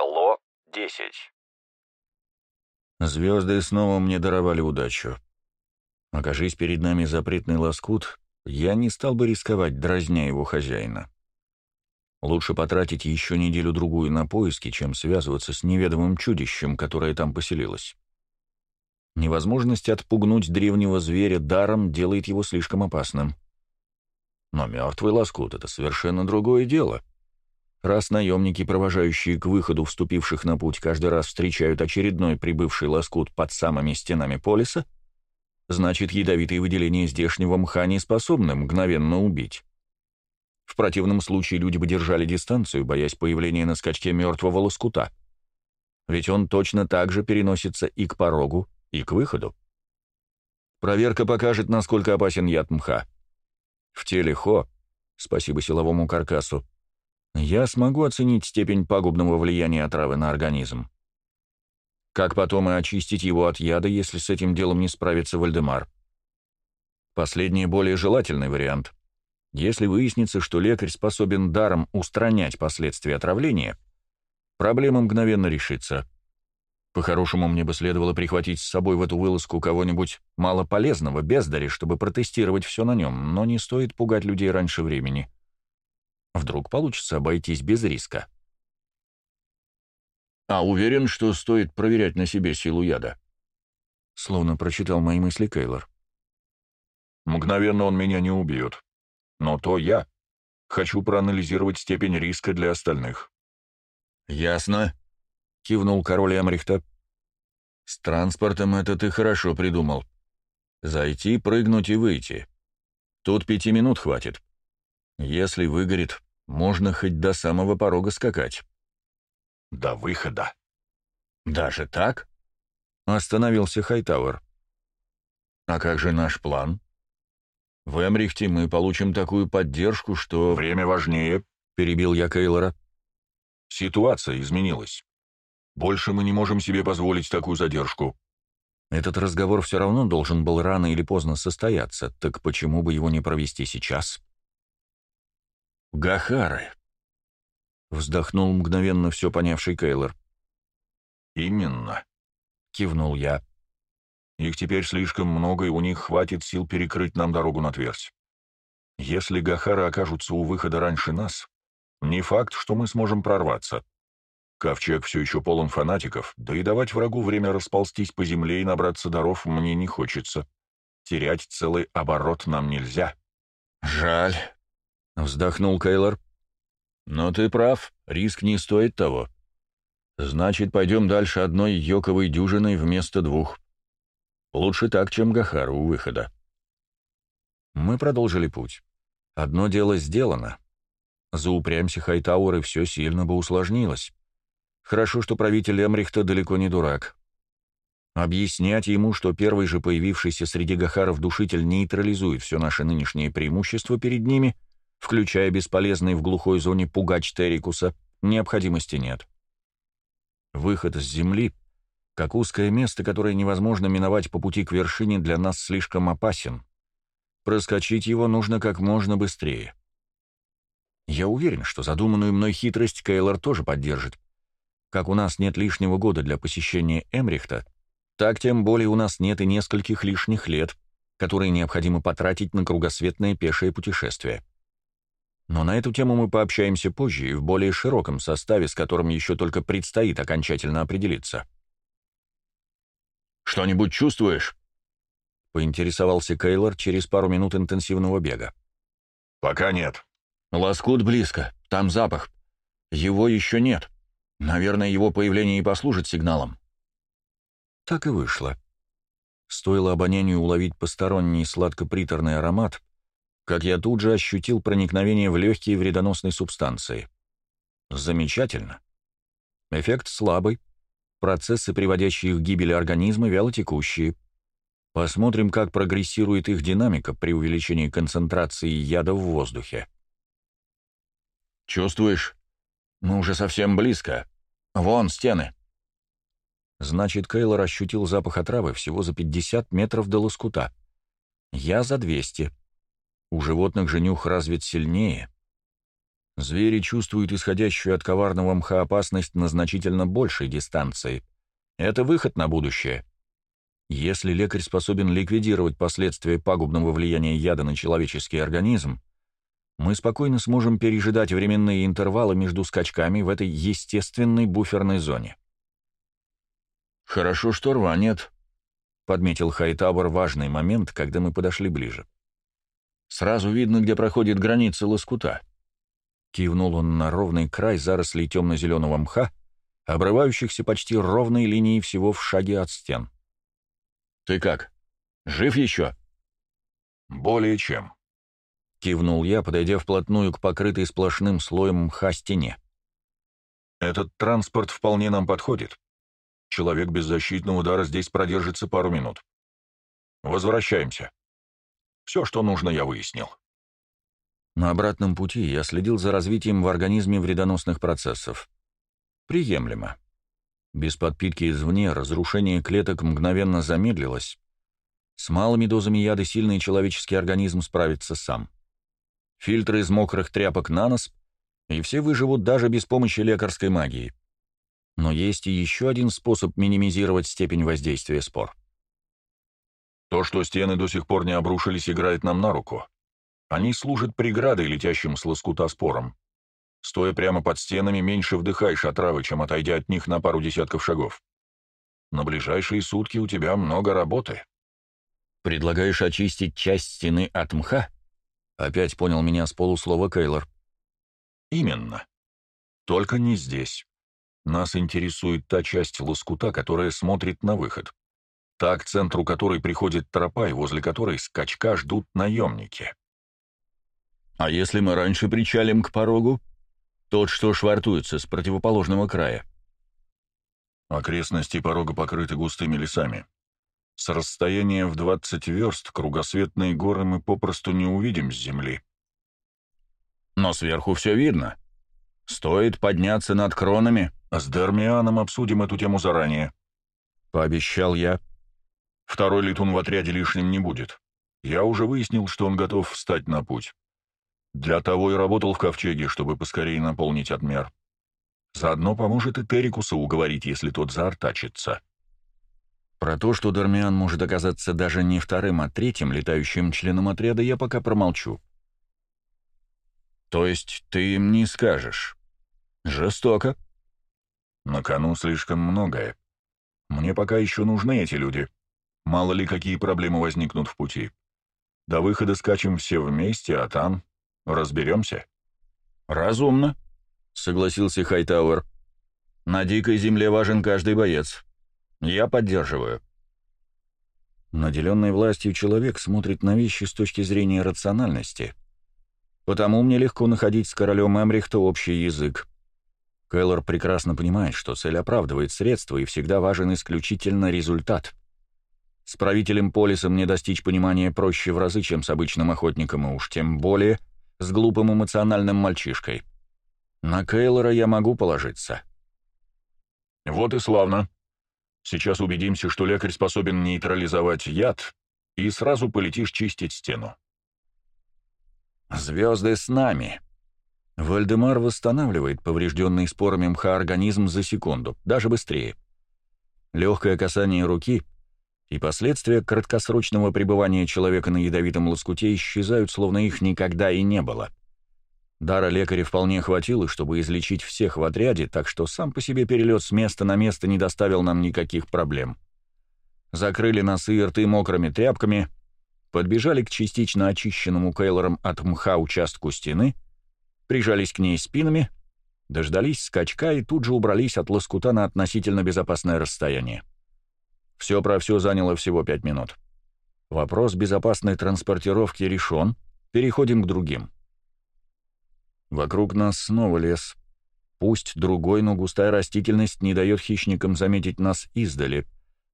Ло-10. Звезды снова мне даровали удачу. Окажись перед нами запретный лоскут, я не стал бы рисковать, дразня его хозяина. Лучше потратить еще неделю-другую на поиски, чем связываться с неведомым чудищем, которое там поселилось. Невозможность отпугнуть древнего зверя даром делает его слишком опасным. Но мертвый лоскут — это совершенно другое дело. Раз наемники, провожающие к выходу вступивших на путь, каждый раз встречают очередной прибывший лоскут под самыми стенами полиса, значит, ядовитые выделения здешнего мха не способны мгновенно убить. В противном случае люди бы держали дистанцию, боясь появления на скачке мертвого лоскута. Ведь он точно так же переносится и к порогу, и к выходу. Проверка покажет, насколько опасен яд мха. В теле Хо, спасибо силовому каркасу, я смогу оценить степень пагубного влияния отравы на организм. Как потом и очистить его от яда, если с этим делом не справится Вальдемар? Последний более желательный вариант. Если выяснится, что лекарь способен даром устранять последствия отравления, проблема мгновенно решится. По-хорошему, мне бы следовало прихватить с собой в эту вылазку кого-нибудь малополезного, бездари, чтобы протестировать все на нем, но не стоит пугать людей раньше времени. Вдруг получится обойтись без риска. «А уверен, что стоит проверять на себе силу яда?» Словно прочитал мои мысли Кейлор. «Мгновенно он меня не убьет», но то я. Хочу проанализировать степень риска для остальных». «Ясно», — кивнул король Эмрихта. «С транспортом это ты хорошо придумал. Зайти, прыгнуть и выйти. Тут пяти минут хватит. Если выгорит, можно хоть до самого порога скакать». «До выхода». «Даже так?» — остановился Хайтауэр. «А как же наш план?» В Эмрихте мы получим такую поддержку, что... Время важнее, — перебил я Кейлора. Ситуация изменилась. Больше мы не можем себе позволить такую задержку. Этот разговор все равно должен был рано или поздно состояться, так почему бы его не провести сейчас? Гахары. Вздохнул мгновенно все понявший Кейлор. «Именно», — кивнул я. Их теперь слишком много, и у них хватит сил перекрыть нам дорогу на твердь. Если Гахары окажутся у выхода раньше нас, не факт, что мы сможем прорваться. Ковчег все еще полон фанатиков, да и давать врагу время расползтись по земле и набраться даров мне не хочется. Терять целый оборот нам нельзя. «Жаль», — вздохнул Кейлор. «Но ты прав, риск не стоит того. Значит, пойдем дальше одной йоковой дюжиной вместо двух. Лучше так, чем Гахару у выхода. Мы продолжили путь. Одно дело сделано. Заупрямься Хайтауэр, и все сильно бы усложнилось. Хорошо, что правитель Эмрихта далеко не дурак. Объяснять ему, что первый же появившийся среди Гахаров душитель нейтрализует все наше нынешнее преимущество перед ними, включая бесполезный в глухой зоне пугач Террикуса, необходимости нет. Выход с земли как узкое место, которое невозможно миновать по пути к вершине, для нас слишком опасен. Проскочить его нужно как можно быстрее. Я уверен, что задуманную мной хитрость Кейлор тоже поддержит. Как у нас нет лишнего года для посещения Эмрихта, так тем более у нас нет и нескольких лишних лет, которые необходимо потратить на кругосветное пешее путешествие. Но на эту тему мы пообщаемся позже и в более широком составе, с которым еще только предстоит окончательно определиться. «Что-нибудь чувствуешь?» — поинтересовался Кейлор через пару минут интенсивного бега. «Пока нет». «Лоскут близко. Там запах. Его еще нет. Наверное, его появление и послужит сигналом». Так и вышло. Стоило обонянию уловить посторонний сладко-приторный аромат, как я тут же ощутил проникновение в легкие вредоносной субстанции. Замечательно. Эффект слабый, Процессы, приводящие к гибели организма, вялотекущие. Посмотрим, как прогрессирует их динамика при увеличении концентрации яда в воздухе. «Чувствуешь? Мы уже совсем близко. Вон стены». Значит, Кейлор ощутил запах отравы всего за 50 метров до лоскута. Я за 200. У животных же нюх развит сильнее. Звери чувствуют исходящую от коварного мха опасность на значительно большей дистанции. Это выход на будущее. Если лекарь способен ликвидировать последствия пагубного влияния яда на человеческий организм, мы спокойно сможем пережидать временные интервалы между скачками в этой естественной буферной зоне. «Хорошо, что рва нет», — подметил Хайтабор важный момент, когда мы подошли ближе. «Сразу видно, где проходит граница лоскута». Кивнул он на ровный край зарослей темно-зеленого мха, обрывающихся почти ровной линией всего в шаге от стен. «Ты как? Жив еще?» «Более чем», — кивнул я, подойдя вплотную к покрытой сплошным слоем мха стене. «Этот транспорт вполне нам подходит. Человек без защитного удара здесь продержится пару минут. Возвращаемся. Все, что нужно, я выяснил». На обратном пути я следил за развитием в организме вредоносных процессов. Приемлемо. Без подпитки извне разрушение клеток мгновенно замедлилось. С малыми дозами яда сильный человеческий организм справится сам. Фильтры из мокрых тряпок на нос, и все выживут даже без помощи лекарской магии. Но есть и еще один способ минимизировать степень воздействия спор. То, что стены до сих пор не обрушились, играет нам на руку. Они служат преградой летящим с лоскута спором. Стоя прямо под стенами, меньше вдыхаешь отравы, чем отойдя от них на пару десятков шагов. На ближайшие сутки у тебя много работы. Предлагаешь очистить часть стены от мха? Опять понял меня с полуслова Кейлор. Именно. Только не здесь. Нас интересует та часть лоскута, которая смотрит на выход. Та, к центру которой приходит тропа, и возле которой скачка ждут наемники. А если мы раньше причалим к порогу? Тот, что швартуется с противоположного края. Окрестности порога покрыты густыми лесами. С расстояния в 20 верст кругосветные горы мы попросту не увидим с земли. Но сверху все видно. Стоит подняться над кронами, а с Дермианом обсудим эту тему заранее. Пообещал я. Второй летун в отряде лишним не будет. Я уже выяснил, что он готов встать на путь. Для того и работал в ковчеге, чтобы поскорее наполнить отмер. Заодно поможет и Терикуса уговорить, если тот заортачится. Про то, что Дармиан может оказаться даже не вторым, а третьим летающим членом отряда, я пока промолчу. То есть ты им не скажешь? Жестоко. На кону слишком многое. Мне пока еще нужны эти люди. Мало ли какие проблемы возникнут в пути. До выхода скачем все вместе, а там Разберемся?» «Разумно», — согласился Хайтауэр. «На дикой земле важен каждый боец. Я поддерживаю». Наделенный властью человек смотрит на вещи с точки зрения рациональности. Потому мне легко находить с королем Эмрихта общий язык. Кэллор прекрасно понимает, что цель оправдывает средства, и всегда важен исключительно результат. С правителем Полиса мне достичь понимания проще в разы, чем с обычным охотником, и уж тем более — с глупым эмоциональным мальчишкой. На Кейлора я могу положиться. Вот и славно. Сейчас убедимся, что лекарь способен нейтрализовать яд, и сразу полетишь чистить стену. Звезды с нами. Вальдемар восстанавливает поврежденный спорами мха организм за секунду, даже быстрее. Легкое касание руки — и последствия краткосрочного пребывания человека на ядовитом лоскуте исчезают, словно их никогда и не было. Дара лекаря вполне хватило, чтобы излечить всех в отряде, так что сам по себе перелет с места на место не доставил нам никаких проблем. Закрыли носы и рты мокрыми тряпками, подбежали к частично очищенному Кейлором от мха участку стены, прижались к ней спинами, дождались скачка и тут же убрались от лоскута на относительно безопасное расстояние. Все про все заняло всего пять минут. Вопрос безопасной транспортировки решен, переходим к другим. Вокруг нас снова лес. Пусть другой, но густая растительность не дает хищникам заметить нас издали,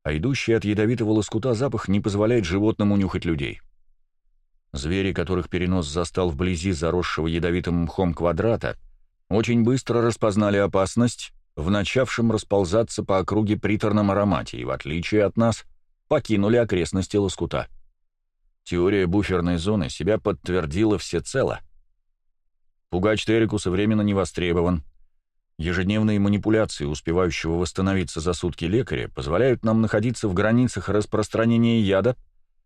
а идущий от ядовитого лоскута запах не позволяет животному нюхать людей. Звери, которых перенос застал вблизи заросшего ядовитым мхом квадрата, очень быстро распознали опасность в начавшем расползаться по округе приторном аромате и, в отличие от нас, покинули окрестности лоскута. Теория буферной зоны себя подтвердила всецело. Пугач Террикуса временно не востребован. Ежедневные манипуляции успевающего восстановиться за сутки лекаря позволяют нам находиться в границах распространения яда,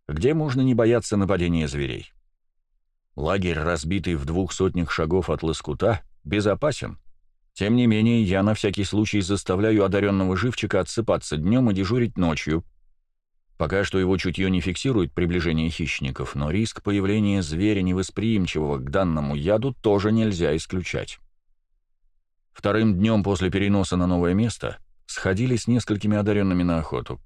где можно не бояться нападения зверей. Лагерь, разбитый в двух сотнях шагов от лоскута, безопасен. Тем не менее, я на всякий случай заставляю одаренного живчика отсыпаться днем и дежурить ночью. Пока что его чутье не фиксирует приближение хищников, но риск появления зверя, невосприимчивого к данному яду, тоже нельзя исключать. Вторым днем после переноса на новое место сходили с несколькими одаренными на охоту.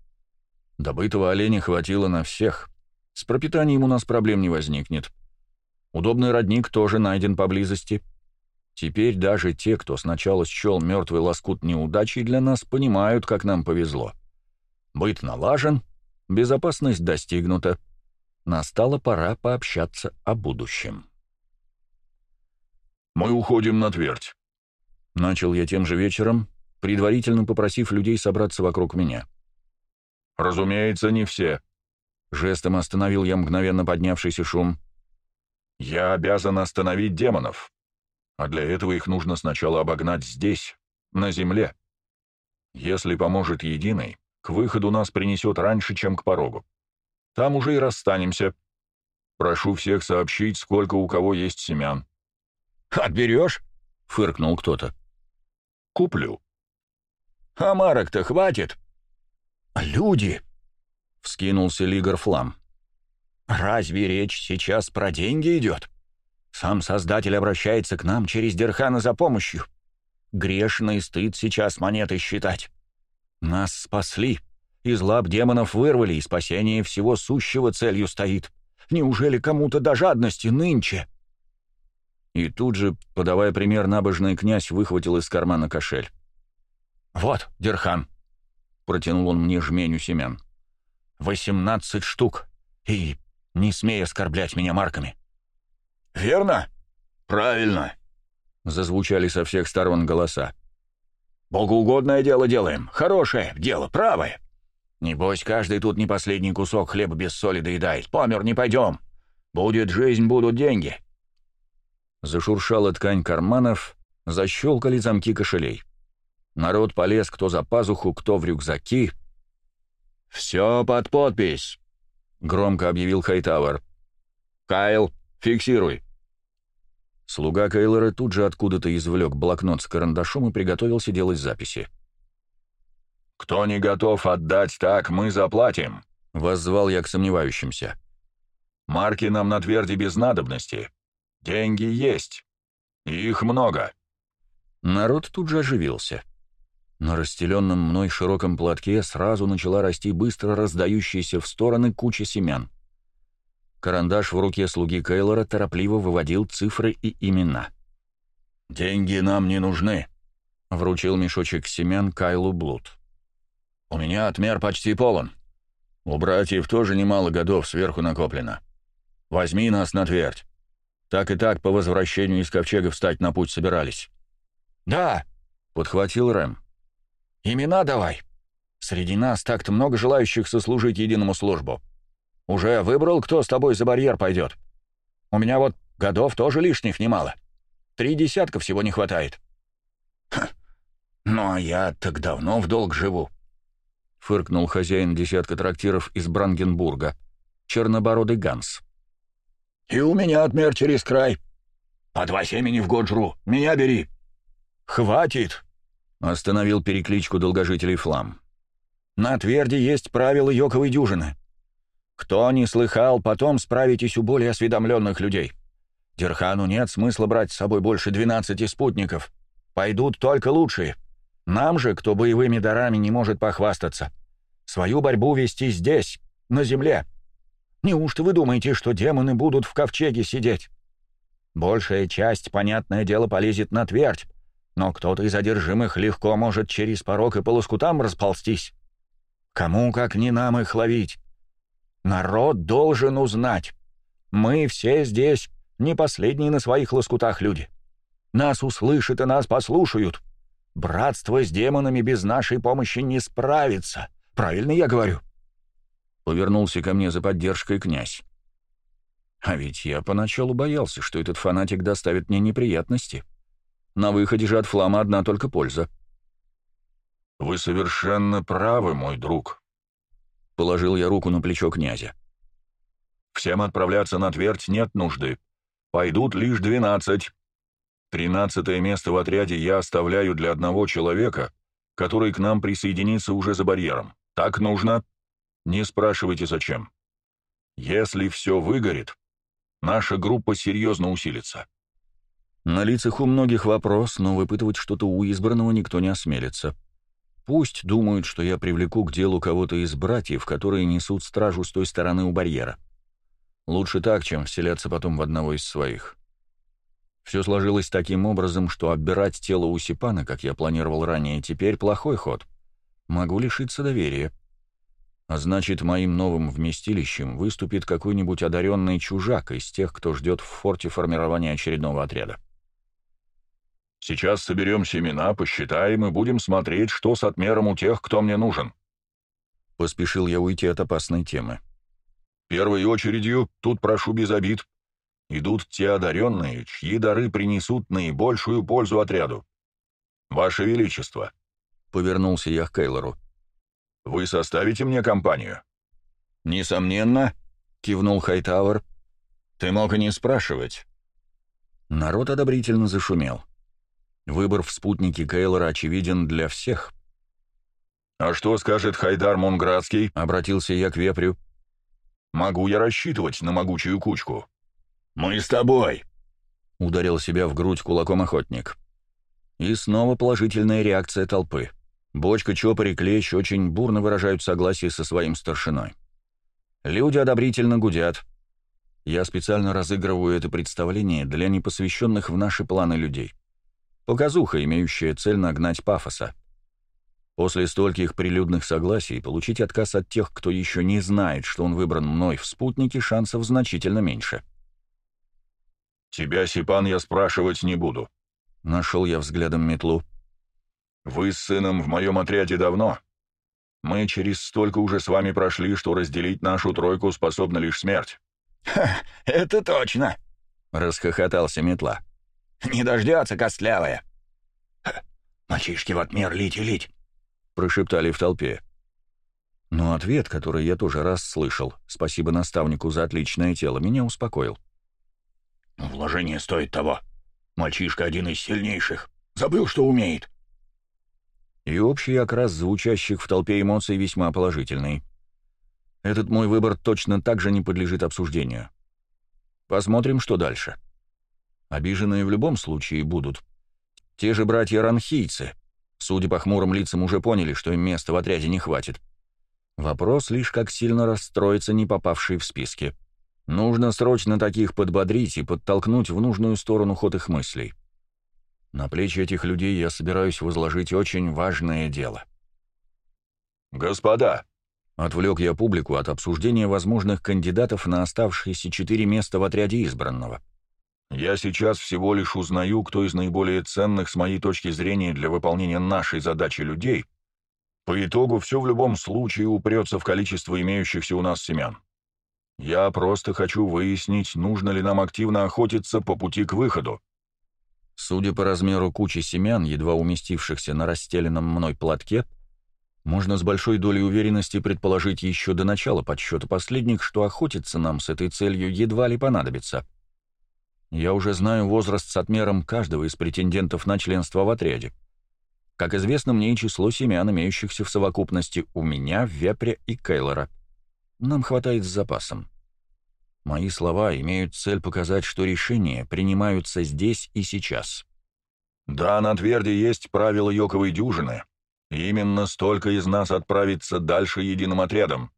Добытого оленя хватило на всех. С пропитанием у нас проблем не возникнет. Удобный родник тоже найден поблизости. Теперь даже те, кто сначала счел мертвый лоскут неудачей для нас, понимают, как нам повезло. Быт налажен, безопасность достигнута. Настала пора пообщаться о будущем. «Мы уходим на твердь», Начал я тем же вечером, предварительно попросив людей собраться вокруг меня. «Разумеется, не все». Жестом остановил я мгновенно поднявшийся шум. «Я обязан остановить демонов, а для этого их нужно сначала обогнать здесь, на земле. Если поможет Единый, к выходу нас принесет раньше, чем к порогу. Там уже и расстанемся. Прошу всех сообщить, сколько у кого есть семян». «Отберешь?» — фыркнул кто-то. Куплю. А марок-то хватит? Люди! Вскинулся Лигар Флам. Разве речь сейчас про деньги идет? Сам Создатель обращается к нам через Дерхана за помощью. Грешный стыд сейчас монеты считать. Нас спасли. Из лап демонов вырвали, и спасение всего сущего целью стоит. Неужели кому-то до жадности нынче? И тут же, подавая пример, набожный князь выхватил из кармана кошель. «Вот, Дерхан», — протянул он мне жменю семян. «Восемнадцать штук, и не смей оскорблять меня марками». «Верно? Правильно», — зазвучали со всех сторон голоса. «Богоугодное дело делаем, хорошее дело, правое. Небось, каждый тут не последний кусок хлеба без соли доедает. Помер не пойдем. Будет жизнь, будут деньги. Зашуршала ткань карманов, защелкали замки кошелей. Народ полез кто за пазуху, кто в рюкзаки. «Все под подпись», — громко объявил Хайтауэр. «Кайл, фиксируй». Слуга Кейлора тут же откуда-то извлек блокнот с карандашом и приготовился делать записи. «Кто не готов отдать так, мы заплатим», — воззвал я к сомневающимся. «Марки нам на тверди без надобности. Деньги есть. их много. Народ тут же оживился. На расстеленном мной широком платке сразу начала расти быстро раздающаяся в стороны куча семян. Карандаш в руке слуги Кейлора торопливо выводил цифры и имена. «Деньги нам не нужны», — вручил мешочек семян Кайлу Блуд. «У меня отмер почти полон. У братьев тоже немало годов сверху накоплено. Возьми нас на твердь. Так и так по возвращению из ковчега встать на путь собирались. «Да», — подхватил Рэм. «Имена давай. Среди нас так-то много желающих сослужить единому службу. Уже выбрал, кто с тобой за барьер пойдет? У меня вот годов тоже лишних немало. Три десятка всего не хватает». Ха, «Ну а я так давно в долг живу», — фыркнул хозяин десятка трактиров из Брангенбурга, чернобородый Ганс. И у меня отмер через край. По два семени в год жру. Меня бери. Хватит. Остановил перекличку долгожителей Флам. На тверди есть правила йоковой дюжины. Кто не слыхал, потом справитесь у более осведомленных людей. Дерхану нет смысла брать с собой больше двенадцати спутников. Пойдут только лучшие. Нам же, кто боевыми дарами не может похвастаться, свою борьбу вести здесь, на земле. Неужто вы думаете, что демоны будут в ковчеге сидеть? Большая часть, понятное дело, полезет на твердь, но кто-то из одержимых легко может через порог и по лоскутам расползтись. Кому, как не нам, их ловить? Народ должен узнать. Мы все здесь не последние на своих лоскутах люди. Нас услышат и нас послушают. Братство с демонами без нашей помощи не справится. Правильно я говорю?» Повернулся ко мне за поддержкой князь. А ведь я поначалу боялся, что этот фанатик доставит мне неприятности. На выходе же от флама одна только польза. «Вы совершенно правы, мой друг», — положил я руку на плечо князя. «Всем отправляться на твердь нет нужды. Пойдут лишь двенадцать. Тринадцатое место в отряде я оставляю для одного человека, который к нам присоединится уже за барьером. Так нужно? Не спрашивайте, зачем. Если все выгорит, наша группа серьезно усилится». На лицах у многих вопрос, но выпытывать что-то у избранного никто не осмелится. Пусть думают, что я привлеку к делу кого-то из братьев, которые несут стражу с той стороны у барьера. Лучше так, чем вселяться потом в одного из своих. Все сложилось таким образом, что отбирать тело у Сипана, как я планировал ранее, теперь плохой ход. Могу лишиться доверия. А значит, моим новым вместилищем выступит какой-нибудь одаренный чужак из тех, кто ждет в форте формирования очередного отряда. Сейчас соберем семена, посчитаем и будем смотреть, что с отмером у тех, кто мне нужен». Поспешил я уйти от опасной темы. «Первой очередью, тут прошу без обид, идут те одаренные, чьи дары принесут наибольшую пользу отряду. Ваше Величество!» Повернулся я к Кейлору. «Вы составите мне компанию?» «Несомненно», — кивнул Хайтауэр. «Ты мог и не спрашивать». Народ одобрительно зашумел. Выбор в спутнике Кейлора очевиден для всех. «А что скажет Хайдар Монградский?» — обратился я к вепрю. «Могу я рассчитывать на могучую кучку?» «Мы с тобой!» — ударил себя в грудь кулаком охотник. И снова положительная реакция толпы. Бочка, Чопор и Клещ очень бурно выражают согласие со своим старшиной. Люди одобрительно гудят. Я специально разыгрываю это представление для непосвященных в наши планы людей. Показуха, имеющая цель нагнать пафоса. После стольких прилюдных согласий получить отказ от тех, кто еще не знает, что он выбран мной в спутнике, шансов значительно меньше. «Тебя, Сипан, я спрашивать не буду», — нашел я взглядом метлу. «Вы с сыном в моем отряде давно. Мы через столько уже с вами прошли, что разделить нашу тройку способна лишь смерть». «Ха, это точно!» — расхохотался метла. Не дождется, костлявая. «Мальчишки, вот мир лить и лить», — прошептали в толпе. Но ответ, который я тоже раз слышал, спасибо наставнику за отличное тело, меня успокоил. «Вложение стоит того. Мальчишка один из сильнейших. Забыл, что умеет». И общий окрас звучащих в толпе эмоций весьма положительный. Этот мой выбор точно так же не подлежит обсуждению. Посмотрим, что дальше. Обиженные в любом случае будут. Те же братья-ранхийцы, судя по хмурым лицам, уже поняли, что им места в отряде не хватит. Вопрос лишь, как сильно расстроиться не попавшие в списки. Нужно срочно таких подбодрить и подтолкнуть в нужную сторону ход их мыслей. На плечи этих людей я собираюсь возложить очень важное дело. «Господа!» — отвлек я публику от обсуждения возможных кандидатов на оставшиеся четыре места в отряде избранного. Я сейчас всего лишь узнаю, кто из наиболее ценных с моей точки зрения для выполнения нашей задачи людей. По итогу все в любом случае упрется в количество имеющихся у нас семян. Я просто хочу выяснить, нужно ли нам активно охотиться по пути к выходу. Судя по размеру кучи семян, едва уместившихся на расстеленном мной платке, можно с большой долей уверенности предположить еще до начала подсчета последних, что охотиться нам с этой целью едва ли понадобится. Я уже знаю возраст с отмером каждого из претендентов на членство в отряде. Как известно мне и число семян, имеющихся в совокупности у меня, Вепря и Кейлора. Нам хватает с запасом. Мои слова имеют цель показать, что решения принимаются здесь и сейчас. Да, на Тверди есть правила Йоковой дюжины. Именно столько из нас отправится дальше единым отрядом.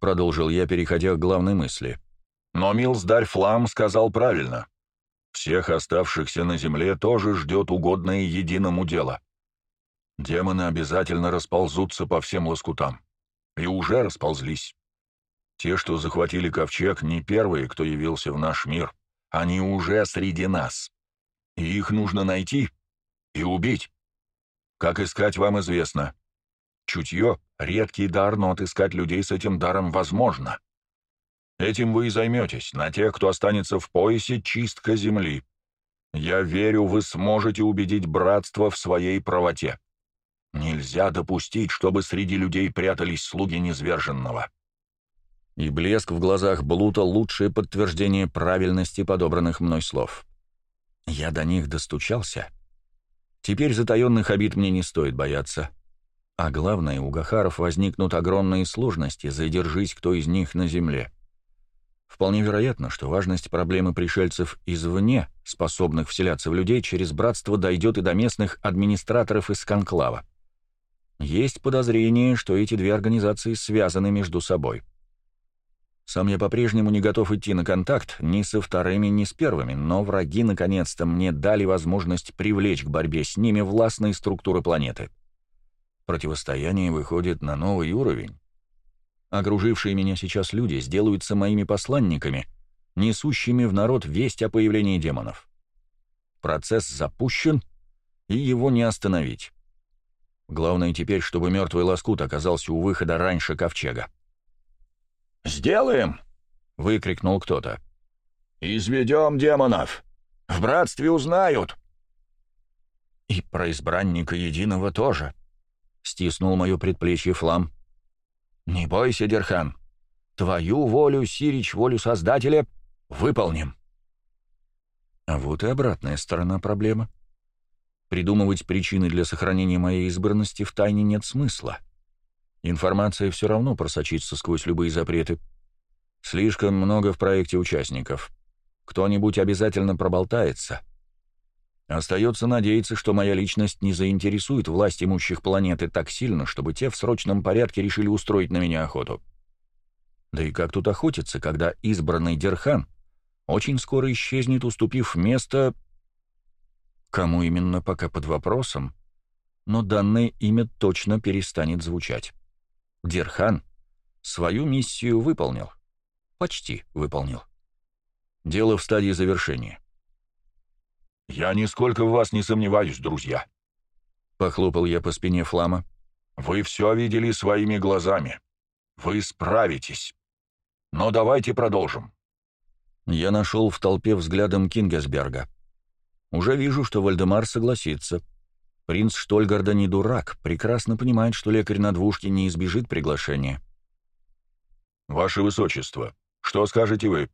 Продолжил я, переходя к главной мысли. — но Милсдарь Флам сказал правильно. Всех оставшихся на земле тоже ждет угодное единому дело. Демоны обязательно расползутся по всем лоскутам. И уже расползлись. Те, что захватили ковчег, не первые, кто явился в наш мир. Они уже среди нас. И их нужно найти и убить. Как искать, вам известно. Чутье — редкий дар, но отыскать людей с этим даром возможно. Этим вы и займетесь. На тех, кто останется в поясе, чистка земли. Я верю, вы сможете убедить братство в своей правоте. Нельзя допустить, чтобы среди людей прятались слуги низверженного. И блеск в глазах Блута — лучшее подтверждение правильности подобранных мной слов. Я до них достучался. Теперь затаенных обид мне не стоит бояться. А главное, у Гахаров возникнут огромные сложности, задержись кто из них на земле. Вполне вероятно, что важность проблемы пришельцев извне, способных вселяться в людей, через братство дойдет и до местных администраторов из Конклава. Есть подозрение, что эти две организации связаны между собой. Сам я по-прежнему не готов идти на контакт ни со вторыми, ни с первыми, но враги наконец-то мне дали возможность привлечь к борьбе с ними властные структуры планеты. Противостояние выходит на новый уровень. Окружившие меня сейчас люди сделаются моими посланниками, несущими в народ весть о появлении демонов. Процесс запущен, и его не остановить. Главное теперь, чтобы мертвый лоскут оказался у выхода раньше ковчега. «Сделаем!» — выкрикнул кто-то. «Изведем демонов! В братстве узнают!» «И про избранника единого тоже!» — стиснул мое предплечье Флам. «Не бойся, Дерхан. Твою волю, Сирич, волю Создателя, выполним». А вот и обратная сторона проблемы. Придумывать причины для сохранения моей избранности в тайне нет смысла. Информация все равно просочится сквозь любые запреты. Слишком много в проекте участников. Кто-нибудь обязательно проболтается. Остается надеяться, что моя личность не заинтересует власть имущих планеты так сильно, чтобы те в срочном порядке решили устроить на меня охоту. Да и как тут охотиться, когда избранный Дерхан очень скоро исчезнет, уступив место Кому именно, пока под вопросом, но данное имя точно перестанет звучать. Дерхан свою миссию выполнил. Почти выполнил. Дело в стадии завершения. «Я нисколько в вас не сомневаюсь, друзья», — похлопал я по спине Флама. «Вы все видели своими глазами. Вы справитесь. Но давайте продолжим». Я нашел в толпе взглядом Кингесберга. Уже вижу, что Вальдемар согласится. Принц Штольгарда не дурак, прекрасно понимает, что лекарь на двушке не избежит приглашения. «Ваше Высочество, что скажете вы?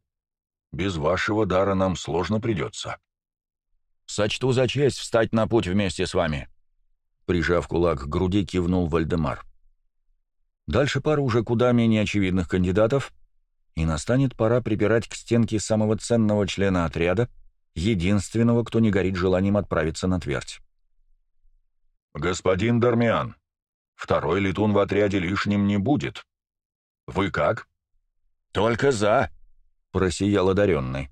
Без вашего дара нам сложно придется». «Сочту за честь встать на путь вместе с вами», — прижав кулак к груди, кивнул Вальдемар. Дальше пара уже куда менее очевидных кандидатов, и настанет пора припирать к стенке самого ценного члена отряда — единственного, кто не горит желанием отправиться на твердь. «Господин Дармиан, второй летун в отряде лишним не будет. Вы как?» «Только за», — просиял одаренный.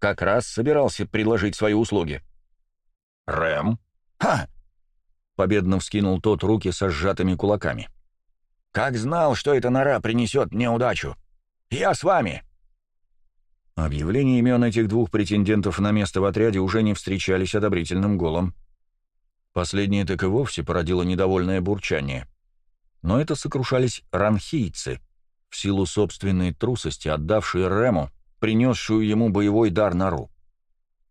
«Как раз собирался предложить свои услуги». «Рэм?» «Ха!» — победно вскинул тот руки со сжатыми кулаками. «Как знал, что эта нора принесет мне удачу! Я с вами!» Объявления имен этих двух претендентов на место в отряде уже не встречались одобрительным голом. Последнее так и вовсе породило недовольное бурчание. Но это сокрушались ранхийцы, в силу собственной трусости, отдавшие Рему, принесшую ему боевой дар Нару.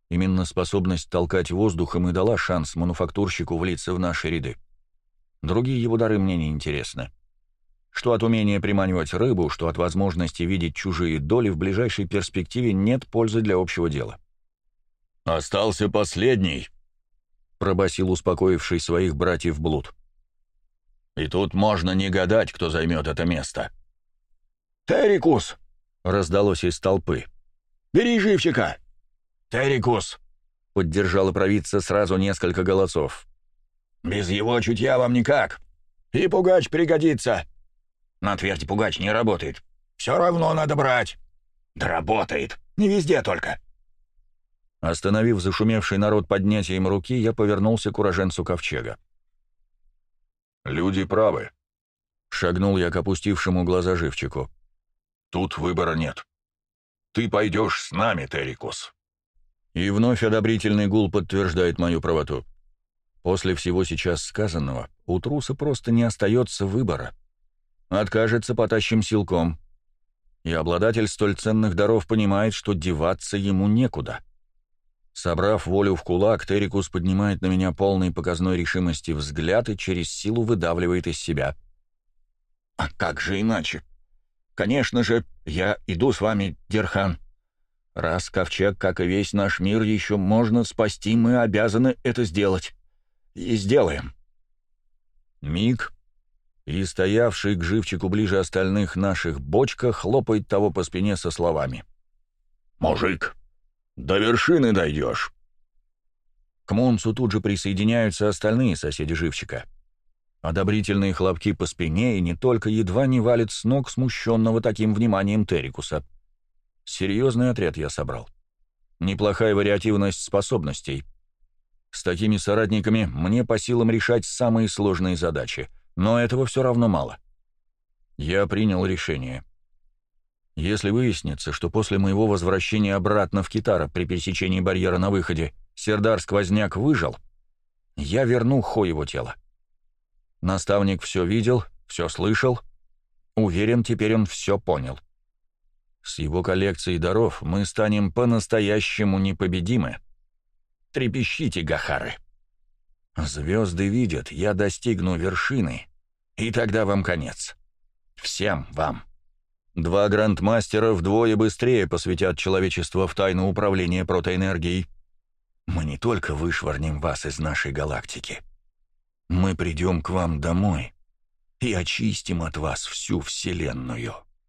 Именно способность толкать воздухом и дала шанс мануфактурщику влиться в наши ряды. Другие его дары мне не интересны. Что от умения приманивать рыбу, что от возможности видеть чужие доли в ближайшей перспективе нет пользы для общего дела. «Остался последний», — пробасил успокоивший своих братьев Блуд. «И тут можно не гадать, кто займет это место». «Террикус!» — раздалось из толпы. «Бери живчика!» «Террикус!» — поддержала провидца сразу несколько голосов. «Без его чутья вам никак. И пугач пригодится!» На тверди пугач не работает. Все равно надо брать. Да работает. Не везде только. Остановив зашумевший народ поднятием руки, я повернулся к уроженцу ковчега. «Люди правы», — шагнул я к опустившему глаза живчику. «Тут выбора нет. Ты пойдешь с нами, Террикус». И вновь одобрительный гул подтверждает мою правоту. После всего сейчас сказанного у труса просто не остается выбора. Откажется, потащим силком. и обладатель столь ценных даров понимает, что деваться ему некуда. Собрав волю в кулак, Террикус поднимает на меня полный показной решимости взгляд и через силу выдавливает из себя. «А как же иначе? Конечно же, я иду с вами, Дерхан. Раз ковчег, как и весь наш мир, еще можно спасти, мы обязаны это сделать. И сделаем». Миг, и стоявший к живчику ближе остальных наших бочка хлопает того по спине со словами. «Мужик, до вершины дойдешь. К Монсу тут же присоединяются остальные соседи живчика. Одобрительные хлопки по спине и не только едва не валит с ног смущенного таким вниманием Террикуса. Серьезный отряд я собрал. Неплохая вариативность способностей. С такими соратниками мне по силам решать самые сложные задачи, но этого все равно мало. Я принял решение. Если выяснится, что после моего возвращения обратно в Китара при пересечении барьера на выходе Сердар-сквозняк выжил, я верну Хо его тело. Наставник все видел, все слышал. Уверен, теперь он все понял. С его коллекцией даров мы станем по-настоящему непобедимы. Трепещите, Гахары. Звезды видят, я достигну вершины, и тогда вам конец. Всем вам. Два грандмастера вдвое быстрее посвятят человечество в тайну управления протоэнергией. Мы не только вышвырнем вас из нашей галактики. Мы придем к вам домой и очистим от вас всю Вселенную.